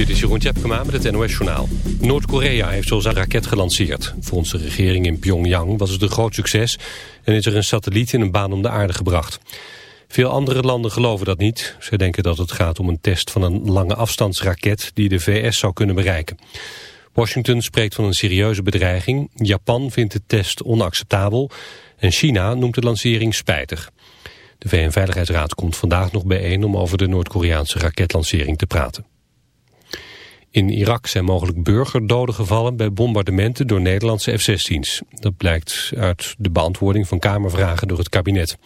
Dit is Jeroen Tjepkema met het NOS Journaal. Noord-Korea heeft zoals een raket gelanceerd. Volgens de regering in Pyongyang was het een groot succes... en is er een satelliet in een baan om de aarde gebracht. Veel andere landen geloven dat niet. Ze denken dat het gaat om een test van een lange afstandsraket... die de VS zou kunnen bereiken. Washington spreekt van een serieuze bedreiging. Japan vindt de test onacceptabel. En China noemt de lancering spijtig. De VN-veiligheidsraad komt vandaag nog bijeen om over de Noord-Koreaanse raketlancering te praten. In Irak zijn mogelijk burgerdoden gevallen bij bombardementen door Nederlandse F-16's. Dat blijkt uit de beantwoording van Kamervragen door het kabinet.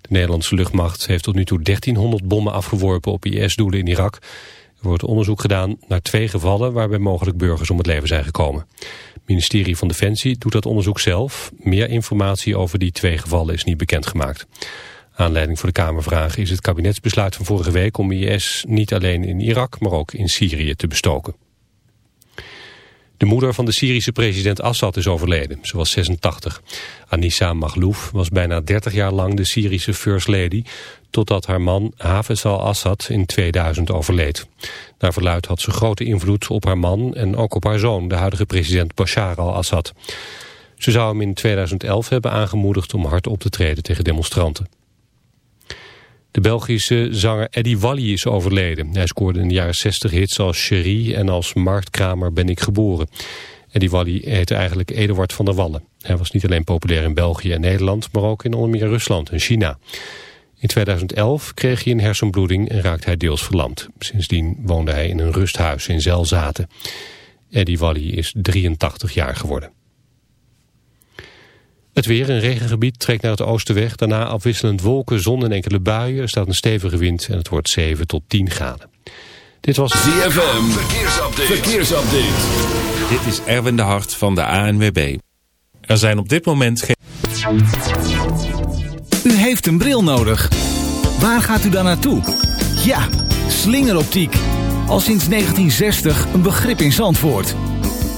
De Nederlandse luchtmacht heeft tot nu toe 1300 bommen afgeworpen op IS-doelen in Irak. Er wordt onderzoek gedaan naar twee gevallen waarbij mogelijk burgers om het leven zijn gekomen. Het ministerie van Defensie doet dat onderzoek zelf. Meer informatie over die twee gevallen is niet bekendgemaakt. Aanleiding voor de Kamervraag is het kabinetsbesluit van vorige week om IS niet alleen in Irak, maar ook in Syrië te bestoken. De moeder van de Syrische president Assad is overleden. Ze was 86. Anissa Maglouf was bijna 30 jaar lang de Syrische First Lady... totdat haar man Hafez al-Assad in 2000 overleed. Naar verluid had ze grote invloed op haar man en ook op haar zoon... de huidige president Bashar al-Assad. Ze zou hem in 2011 hebben aangemoedigd om hard op te treden tegen demonstranten. De Belgische zanger Eddie Walli is overleden. Hij scoorde in de jaren 60 hits als Cherie en als Marktkramer ben ik geboren. Eddie Walli heette eigenlijk Eduard van der Wallen. Hij was niet alleen populair in België en Nederland, maar ook in onder meer Rusland en China. In 2011 kreeg hij een hersenbloeding en raakte hij deels verlamd. Sindsdien woonde hij in een rusthuis in Zelzaten. Eddie Walli is 83 jaar geworden. Het weer, een regengebied, trekt naar het oosten weg. Daarna afwisselend wolken, zon en enkele buien. Er staat een stevige wind en het wordt 7 tot 10 graden. Dit was ZFM. Verkeersupdate. Verkeersupdate. Dit is Erwin de Hart van de ANWB. Er zijn op dit moment geen... U heeft een bril nodig. Waar gaat u dan naartoe? Ja, slingeroptiek. Al sinds 1960 een begrip in Zandvoort.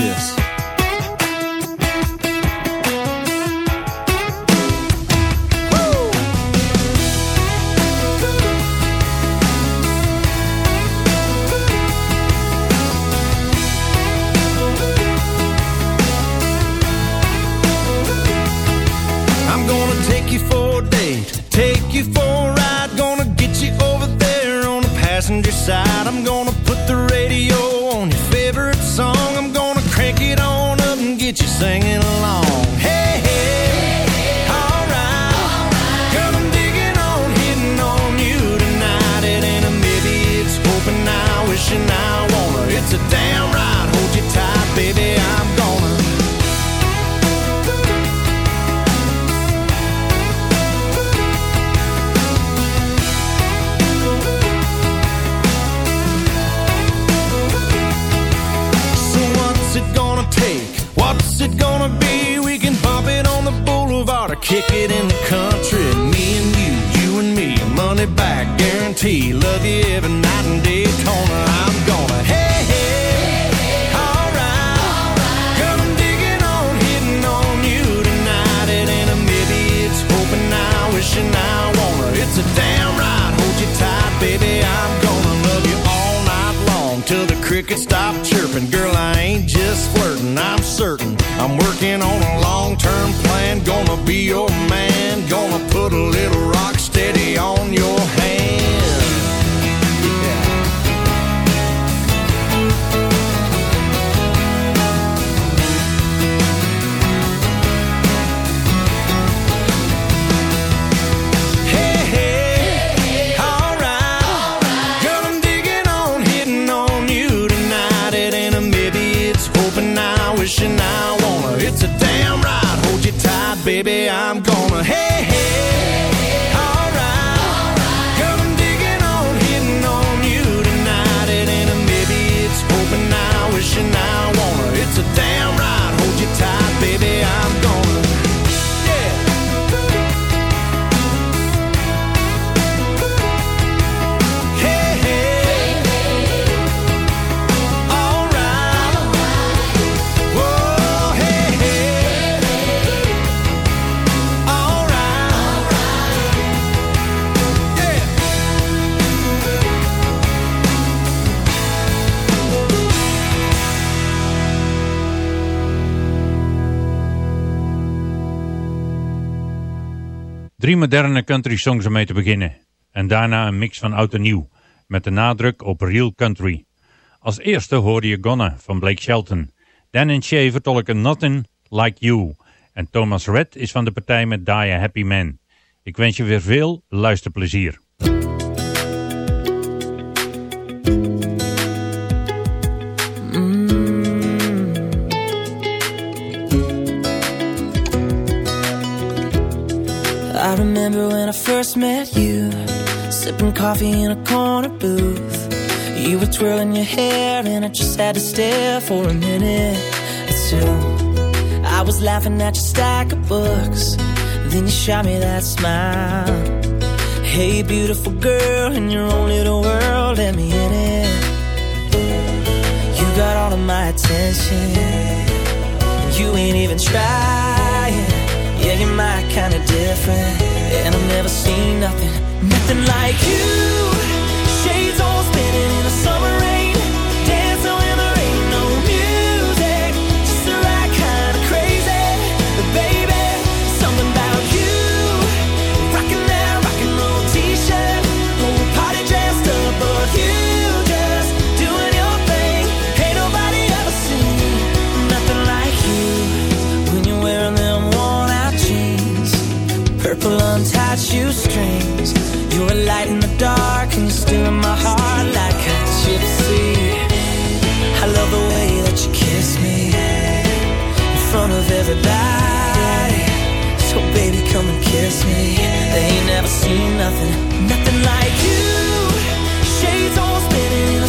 Watch What's it gonna be? We can bump it on the boulevard or kick it in the country. Me and you, you and me, money back guarantee. Love you every night in Daytona. I'm gonna hey hey, wishing I wanna. It's a damn right. Hold you tight, baby. I'm gonna love you all night long till the crickets stop chirping. Girl, I ain't just. I'm working on a long term plan. Gonna be your man. Moderne country songs om mee te beginnen. En daarna een mix van oud en nieuw, met de nadruk op real country. Als eerste hoorde je Gonna van Blake Shelton. Dan en Shay vertolken Nothing Like You. En Thomas Red is van de partij met Die a Happy Man. Ik wens je weer veel luisterplezier. Remember when I first met you, sipping coffee in a corner booth. You were twirling your hair, and I just had to stare for a minute or two. I was laughing at your stack of books, then you shot me that smile. Hey, beautiful girl, in your own little world, let me in it. You got all of my attention, you ain't even trying. Yeah, you're my kind of different, and I've never seen nothing, nothing like you. Shades all spinning in the summer shoestrings. You're a light in the dark, and you're still my heart like a gypsy. I love the way that you kiss me in front of everybody. So baby, come and kiss me. They ain't never seen nothing, nothing like you. Shades all spinning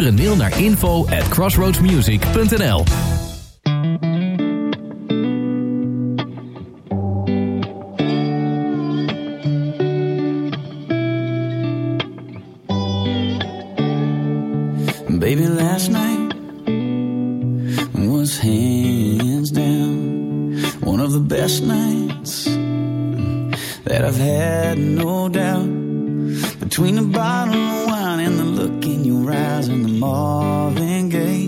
Stuur een mail naar info at crossroadsmusic.nl Baby, last night was hands down one of the best nights that I've had, no doubt. Between the bottle your and the Marvin Gaye.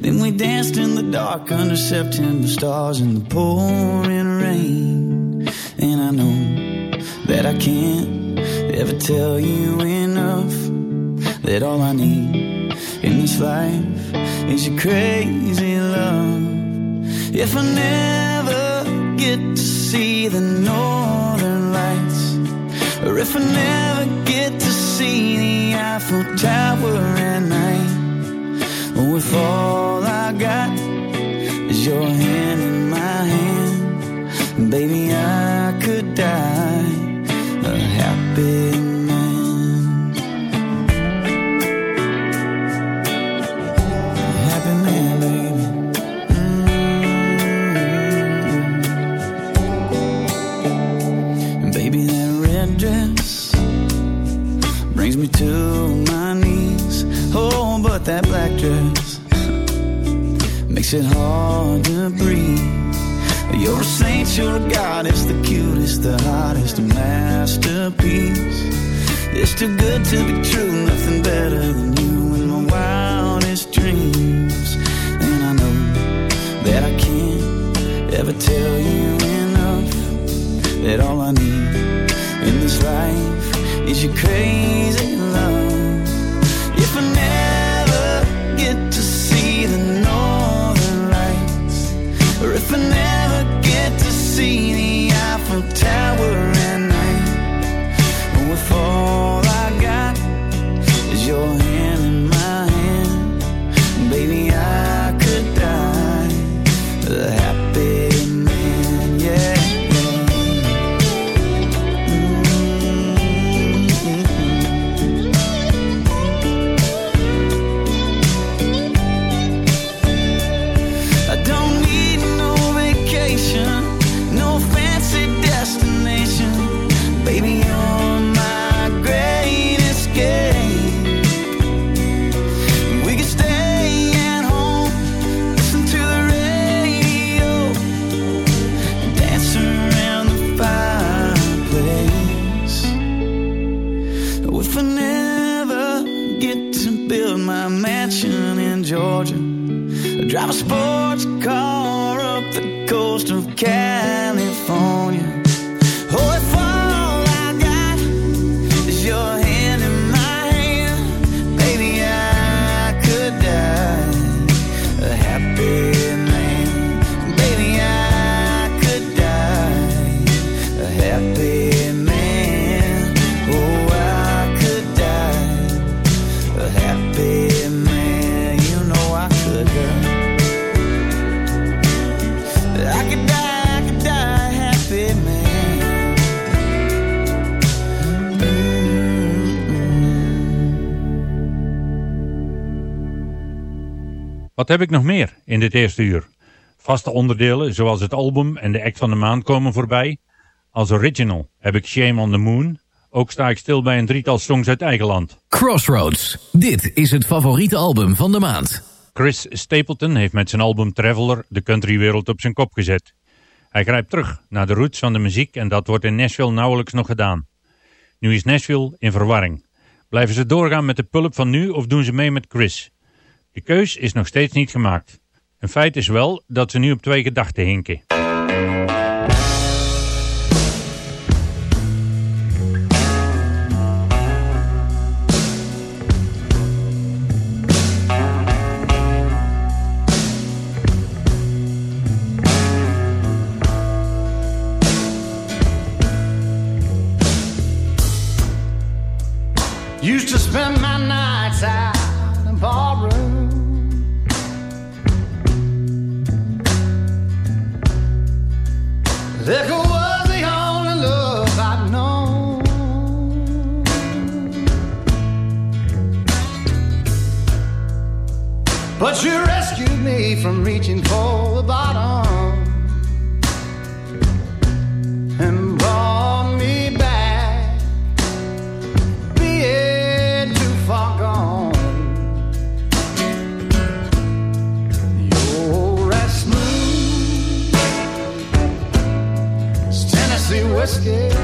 Then we danced in the dark under September stars in the pouring rain. And I know that I can't ever tell you enough that all I need in this life is your crazy love. If I never get to see the northern lights, or if I never get to see the Eiffel Tower at night, or if all I got is your hand in my hand, baby, I could die a happy makes it hard to breathe. You're a saint, you're a goddess, the cutest, the hottest, masterpiece. It's too good to be true, nothing better than you in my wildest dreams. And I know that I can't ever tell you enough that all I need in this life is your crazy Wat heb ik nog meer in dit eerste uur? Vaste onderdelen zoals het album en de act van de maand komen voorbij. Als original heb ik Shame on the Moon. Ook sta ik stil bij een drietal songs uit eigen land. Crossroads. Dit is het favoriete album van de maand. Chris Stapleton heeft met zijn album Traveler de countrywereld op zijn kop gezet. Hij grijpt terug naar de roots van de muziek en dat wordt in Nashville nauwelijks nog gedaan. Nu is Nashville in verwarring. Blijven ze doorgaan met de pulp van nu of doen ze mee met Chris? De keus is nog steeds niet gemaakt. Een feit is wel dat ze nu op twee gedachten hinken. But you rescued me from reaching for the bottom and brought me back, being too far gone. You're as smooth Tennessee whiskey.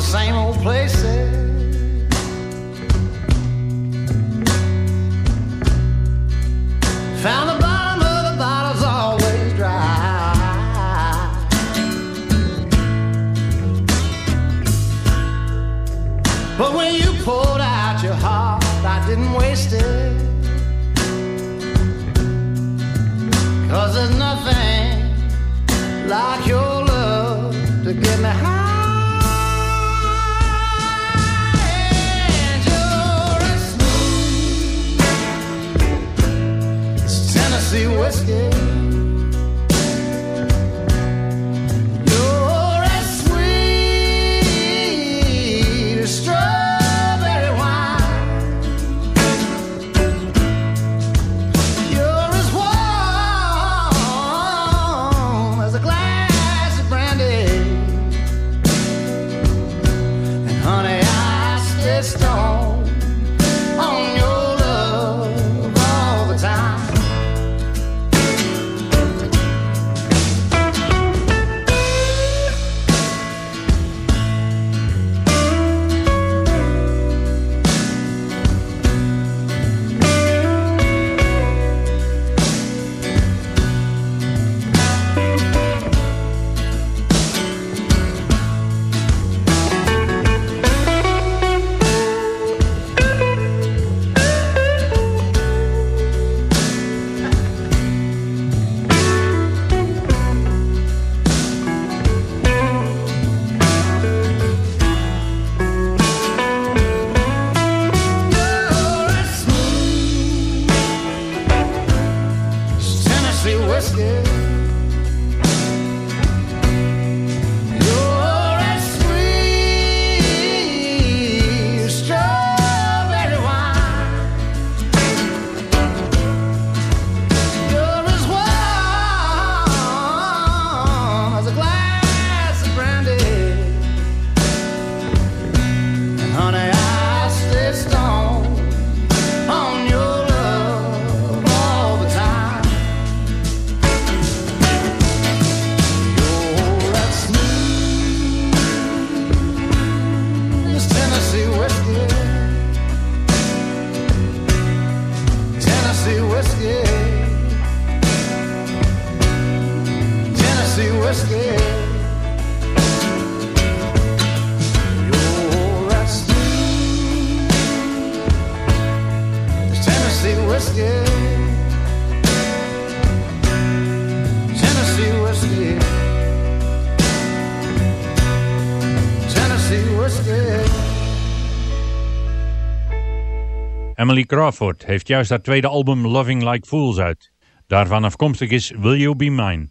The same old places. Found the bottom of the bottle's always dry. But when you poured out your heart, I didn't waste it. Cause there's nothing like your love to get me high. Tennessee Crawford heeft juist haar tweede album Loving Like Fools uit. Daarvan afkomstig is Will You Be Mine.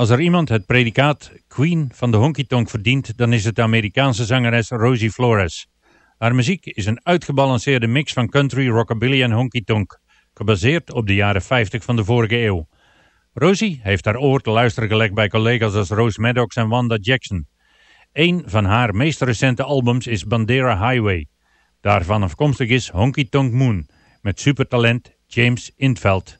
Als er iemand het predicaat Queen van de Honky Tonk verdient, dan is het de Amerikaanse zangeres Rosie Flores. Haar muziek is een uitgebalanceerde mix van country, rockabilly en honky tonk, gebaseerd op de jaren 50 van de vorige eeuw. Rosie heeft haar oor te luisteren gelegd bij collega's als Rose Maddox en Wanda Jackson. Een van haar meest recente albums is Bandera Highway. Daarvan afkomstig is Honky Tonk Moon, met supertalent James Intveld.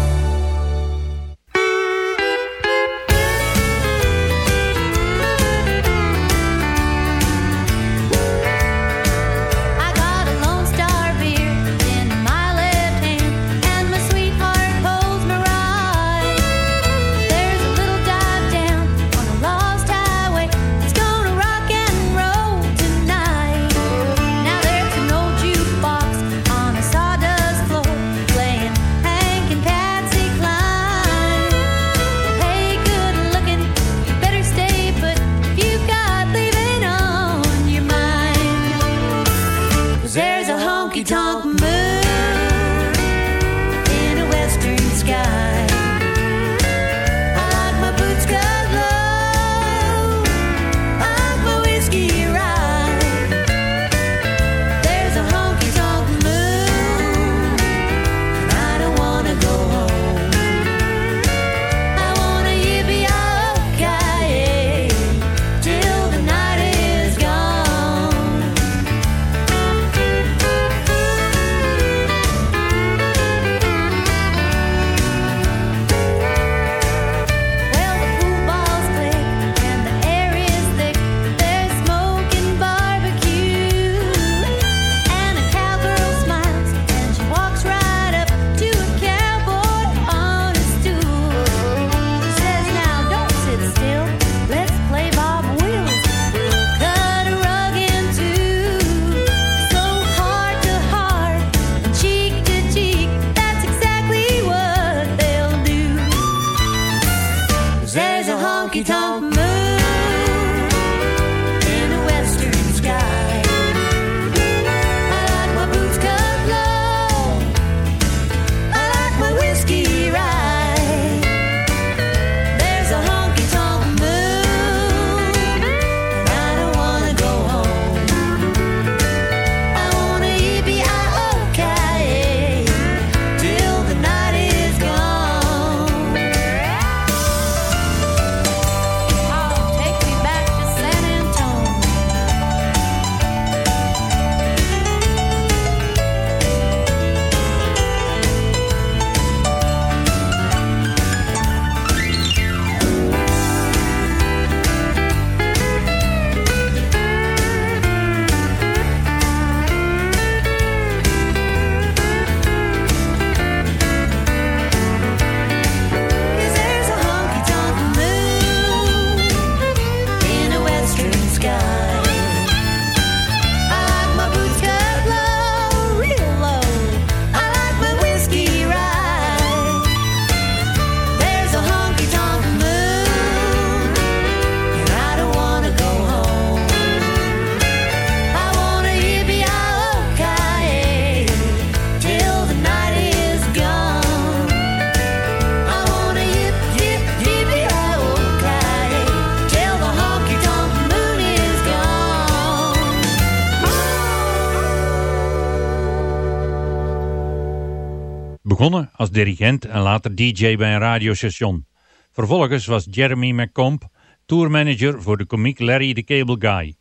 Als dirigent en later DJ bij een radiostation. Vervolgens was Jeremy McComb tourmanager voor de komiek Larry the Cable Guy.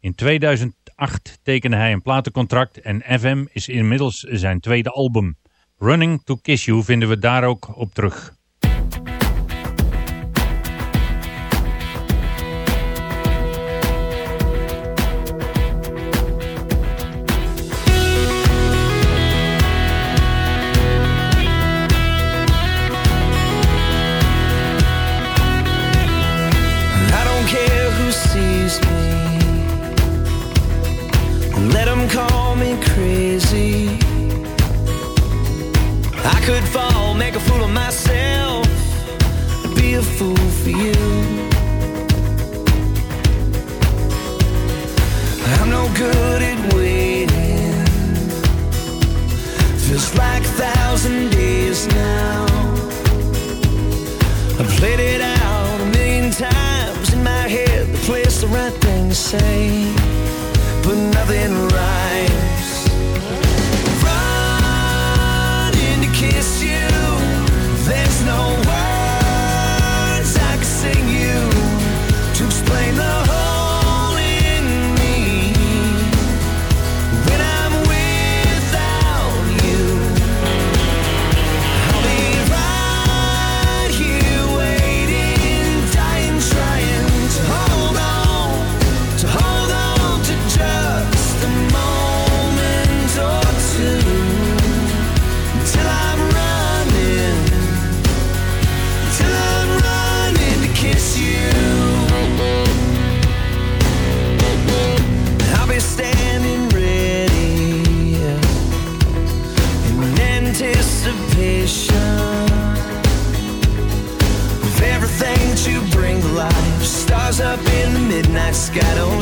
In 2008 tekende hij een platencontract en FM is inmiddels zijn tweede album. Running to Kiss You vinden we daar ook op terug. Could fall, make a fool of myself, be a fool for you. I'm no good at waiting. Feels like a thousand days now. I've played it out a million times in my head. The place, the right thing to say, but nothing rhymes.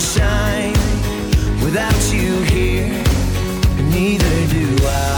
Shine without you here. Neither do I.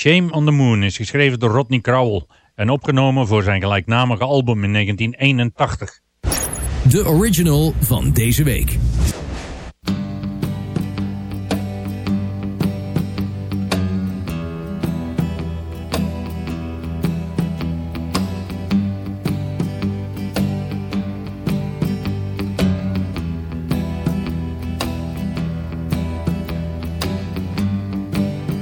Shame on the Moon is geschreven door Rodney Crowell en opgenomen voor zijn gelijknamige album in 1981. De original van deze week.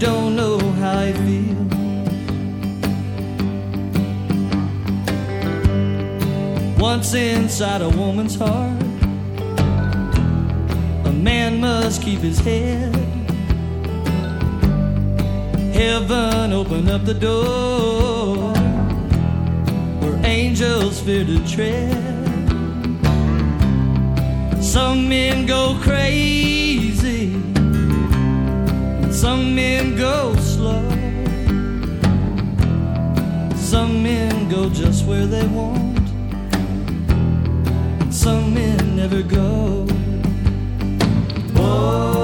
Don't know how he feels. Once inside a woman's heart, a man must keep his head. Heaven open up the door where angels fear to tread. Some men go crazy, some men go slow. Some men go just where they want, some men never go. Oh,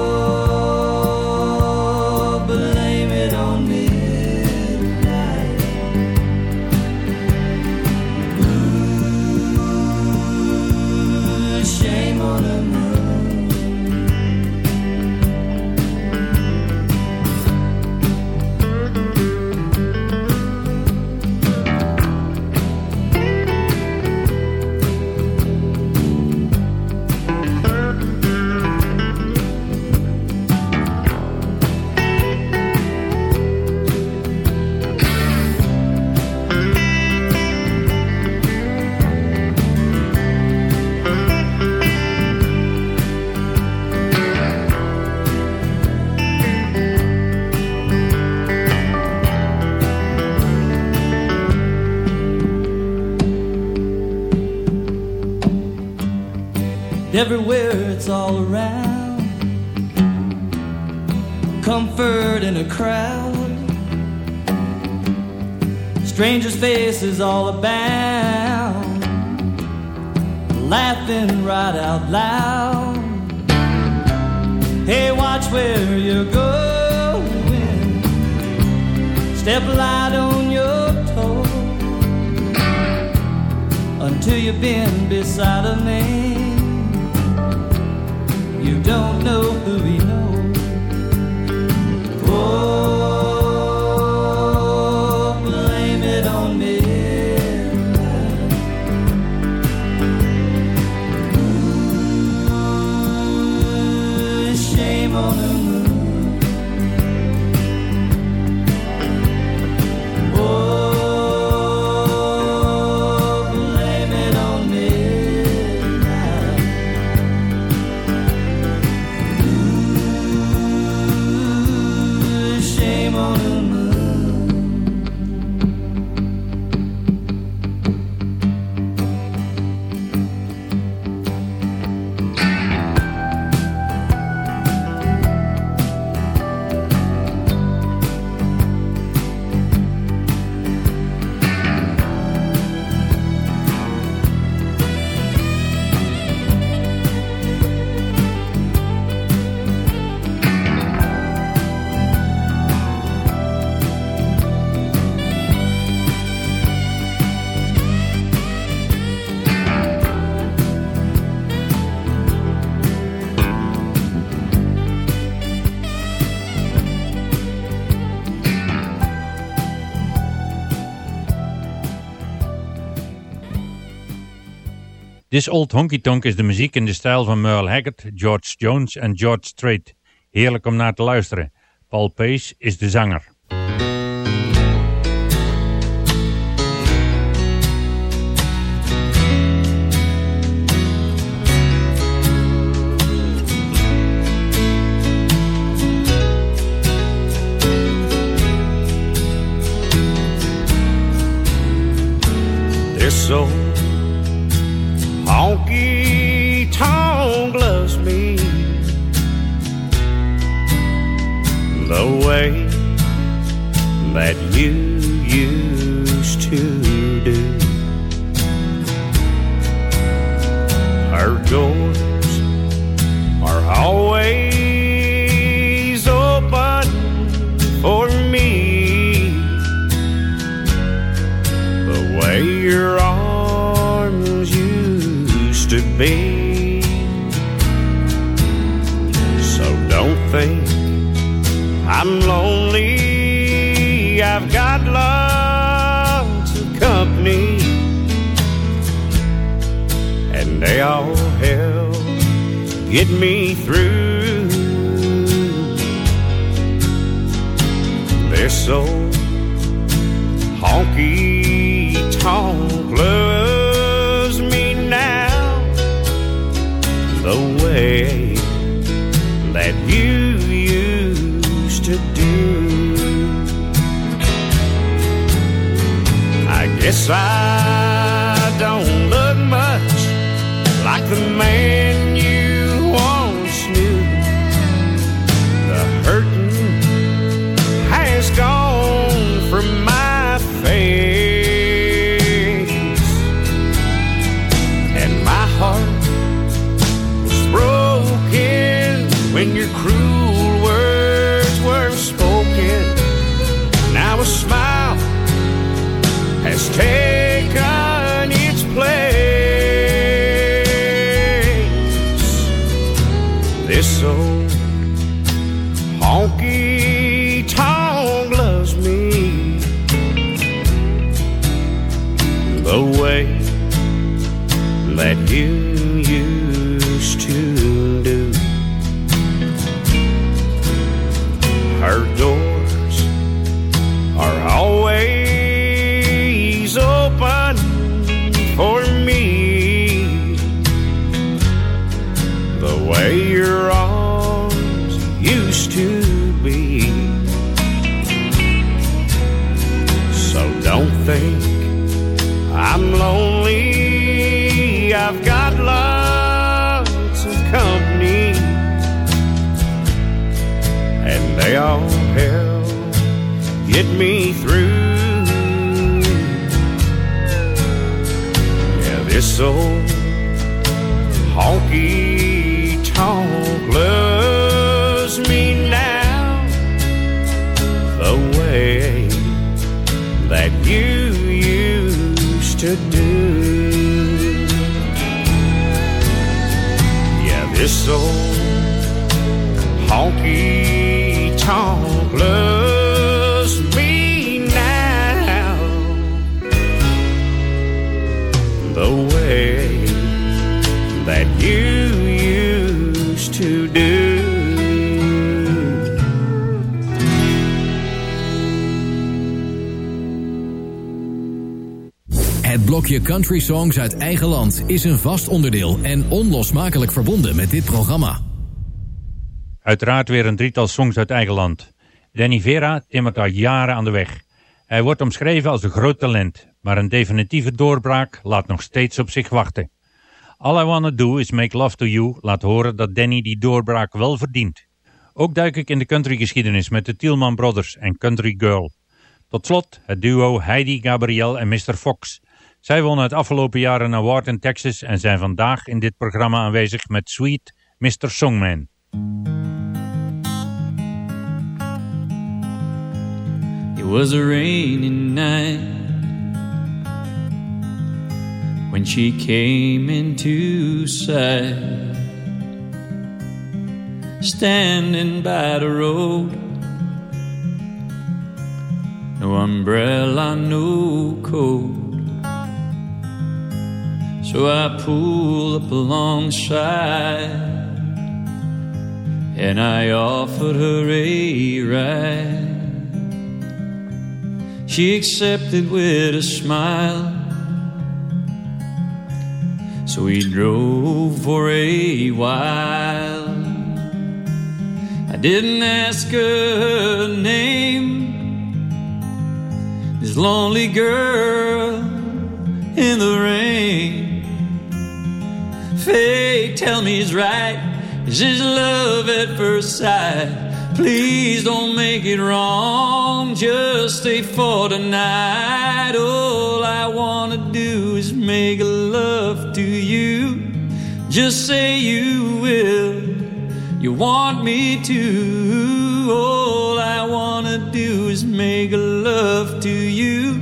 Everywhere it's all around. Comfort in a crowd. Strangers' faces all about, Laughing right out loud. Hey, watch where you're going. Step light on your toe. Until you've been beside a man don't know who he knows. This Old Honky Tonk is de muziek in de stijl van Merle Haggard, George Jones en George Strait. Heerlijk om naar te luisteren. Paul Pace is de zanger. Honky tonk loves me the way that you used to do. Her doors I've got lots of company, and they all help get me through. They're so honky tonk loves me now the way I the way that you Yeah, blokje Country Songs uit eigen land is een vast onderdeel en onlosmakelijk verbonden met dit programma. Uiteraard weer een drietal songs uit eigen land. Danny Vera timmert al jaren aan de weg. Hij wordt omschreven als een groot talent, maar een definitieve doorbraak laat nog steeds op zich wachten. All I Wanna Do Is Make Love To You laat horen dat Danny die doorbraak wel verdient. Ook duik ik in de countrygeschiedenis met de Tielman Brothers en Country Girl. Tot slot het duo Heidi Gabriel en Mr. Fox. Zij wonnen het afgelopen jaar een award in Texas en zijn vandaag in dit programma aanwezig met Sweet Mr. Songman. It was a rainy night when she came into sight. Standing by the road, no umbrella, no coat. So I pulled up alongside and I offered her a ride. She accepted with a smile. So we drove for a while. I didn't ask her name. This lonely girl in the rain. Fate, tell me it's right. This is this love at first sight? Please don't make it wrong. Just stay for tonight. All I wanna do is make a love to you. Just say you will. You want me to. All I wanna do is make love to you.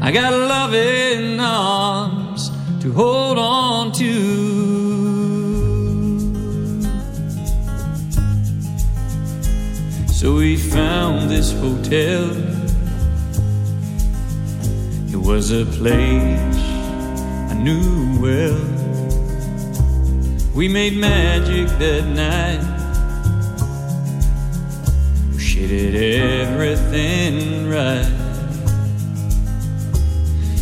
I got loving arms to hold on to. So we found this hotel. It was a place I knew well. We made magic that night. She did everything right.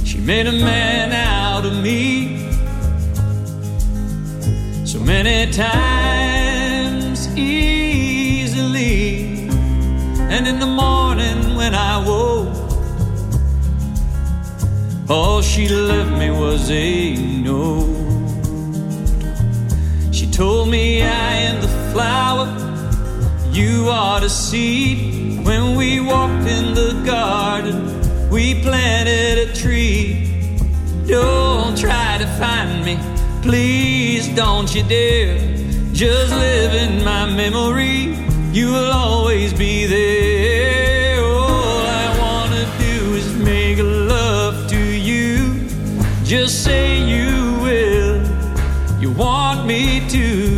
She made a man out of me so many times easily. In the morning when I woke, all she left me was a note. She told me I am the flower, you are the seed. When we walked in the garden, we planted a tree. Don't try to find me, please don't you dare. Just live in my memory, you will always be there. Just say you will, you want me to.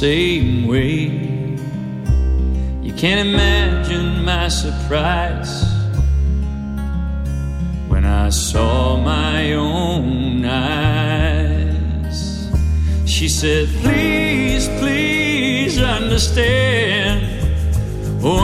Same way. You can't imagine my surprise when I saw my own eyes. She said, Please, please understand. Oh,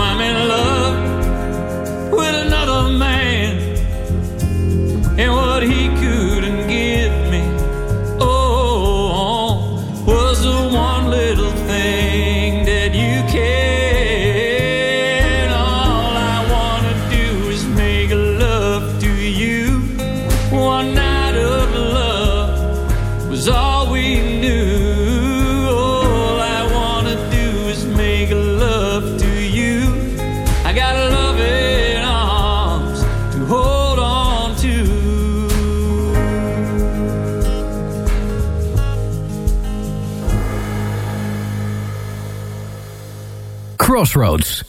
Crossroads.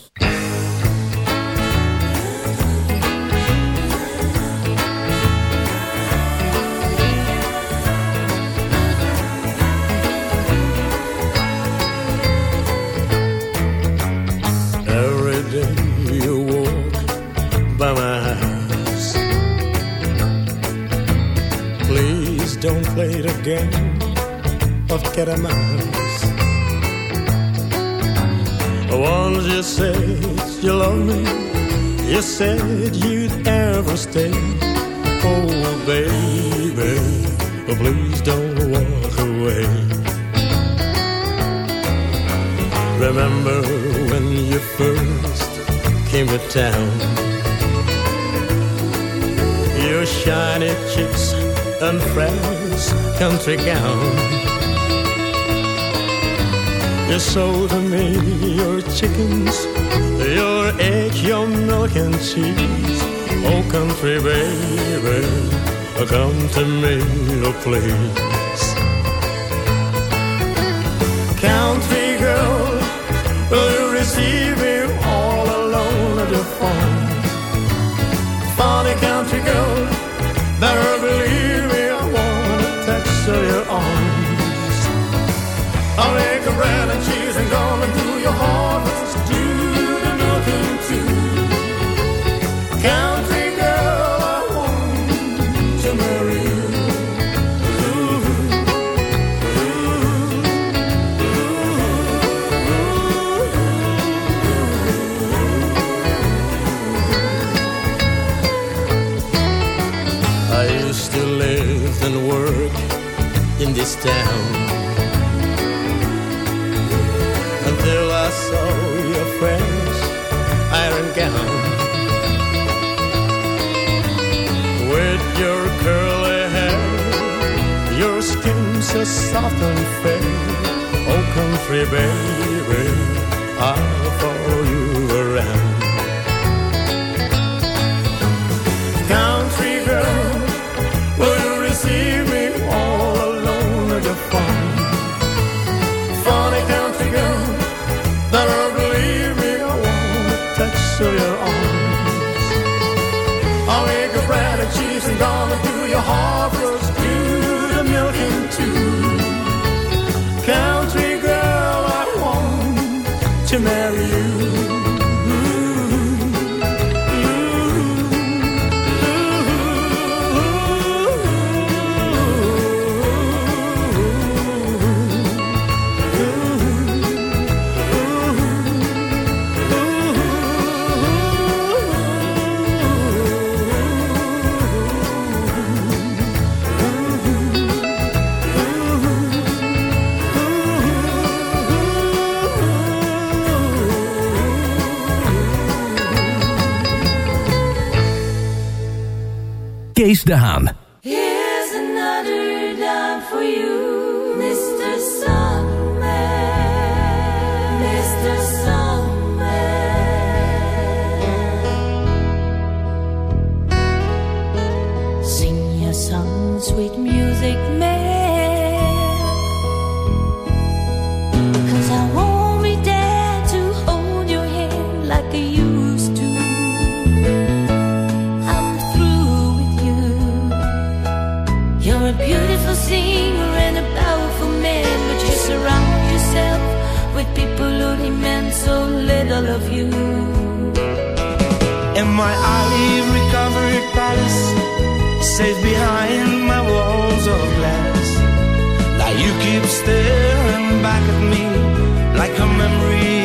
Please don't play the game of mouse. Said you love me, you said you'd ever stay. Oh, baby, please don't walk away. Remember when you first came to town? Your shiny cheeks and fresh country gown. You sold to me your chickens, your eggs, your milk and cheese. Oh, country baby, oh, come to me, oh please. Country girl, will you receive me all alone at the phone? Funny country girl, better believe me, I wanna touch your arms. Bread and cheese gonna do. Country girl, I want to marry you. I used to live and work in this town fresh iron gown. With your curly hair Your skin so soft and fair. Oh country baby, I'll follow you. cheese and gonna do your harvest, do the milking too. down. like a memory.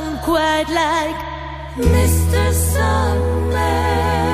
sound quite like Mr. Summer.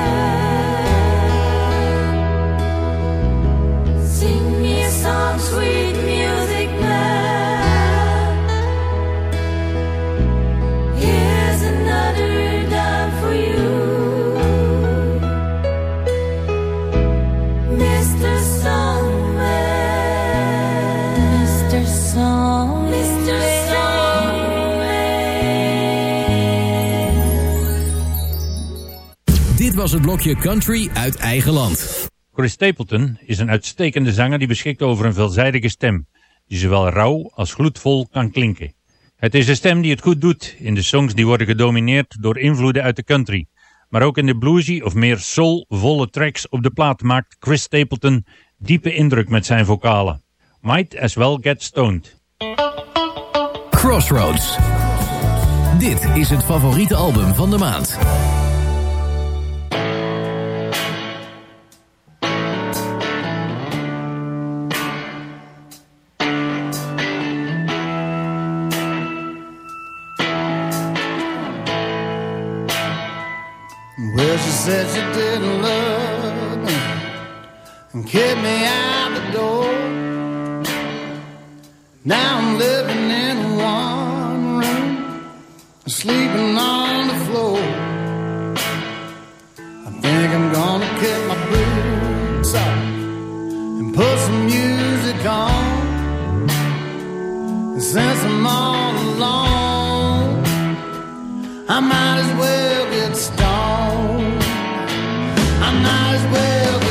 Was het blokje country uit eigen land. Chris Stapleton is een uitstekende zanger die beschikt over een veelzijdige stem, die zowel rauw als gloedvol kan klinken. Het is een stem die het goed doet in de songs die worden gedomineerd door invloeden uit de country. Maar ook in de bluesy of meer soulvolle tracks op de plaat maakt Chris Stapleton diepe indruk met zijn vocalen. Might as well get stoned. Crossroads. Dit is het favoriete album van de maand. Said she didn't love me and kicked me out the door. Now I'm living in one room, sleeping on the floor. I think I'm gonna kick my boots off and put some music on. And since I'm all alone, I might as well get stoned. As well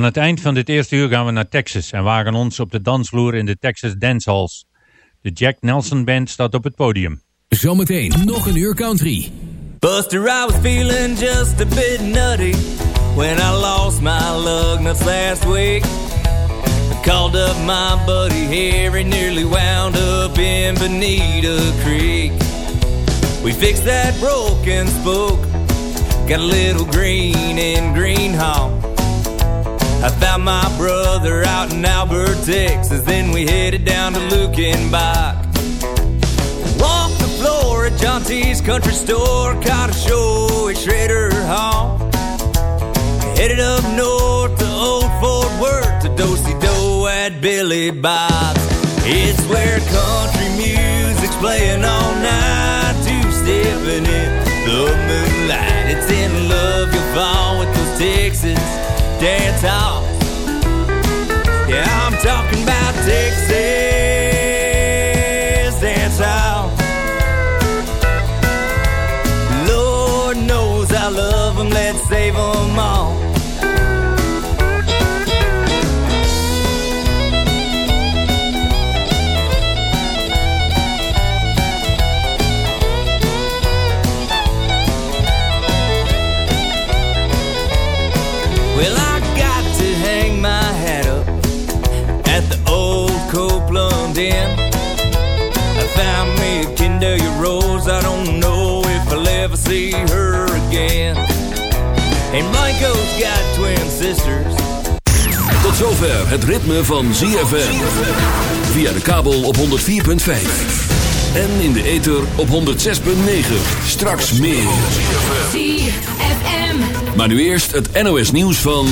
Aan het eind van dit eerste uur gaan we naar Texas en wagen ons op de dansvloer in de Texas Dance Halls. De Jack Nelson Band staat op het podium. Zometeen nog een uur country. Buster, I was feeling just a bit nutty when I lost my lug nuts last week. I called up my buddy Harry, nearly wound up in Bonita Creek. We fixed that broken spoke, got a little green in Greenhawk. I found my brother out in Albert, Texas, then we headed down to Luckenbach. Walked the floor at John T's country store, caught a show at Schroeder Hall. Headed up north to Old Fort Worth to Dosey Do at Billy Bob's. It's where country music's playing all night, two-stepping in the moonlight. It's in love you'll fall with those Texas dance off. Yeah, I'm talking about Texas And Michael's got twin sisters. Tot zover het ritme van ZFM. Via de kabel op 104.5. En in de ether op 106.9. Straks meer. ZFM. Maar nu eerst het NOS nieuws van...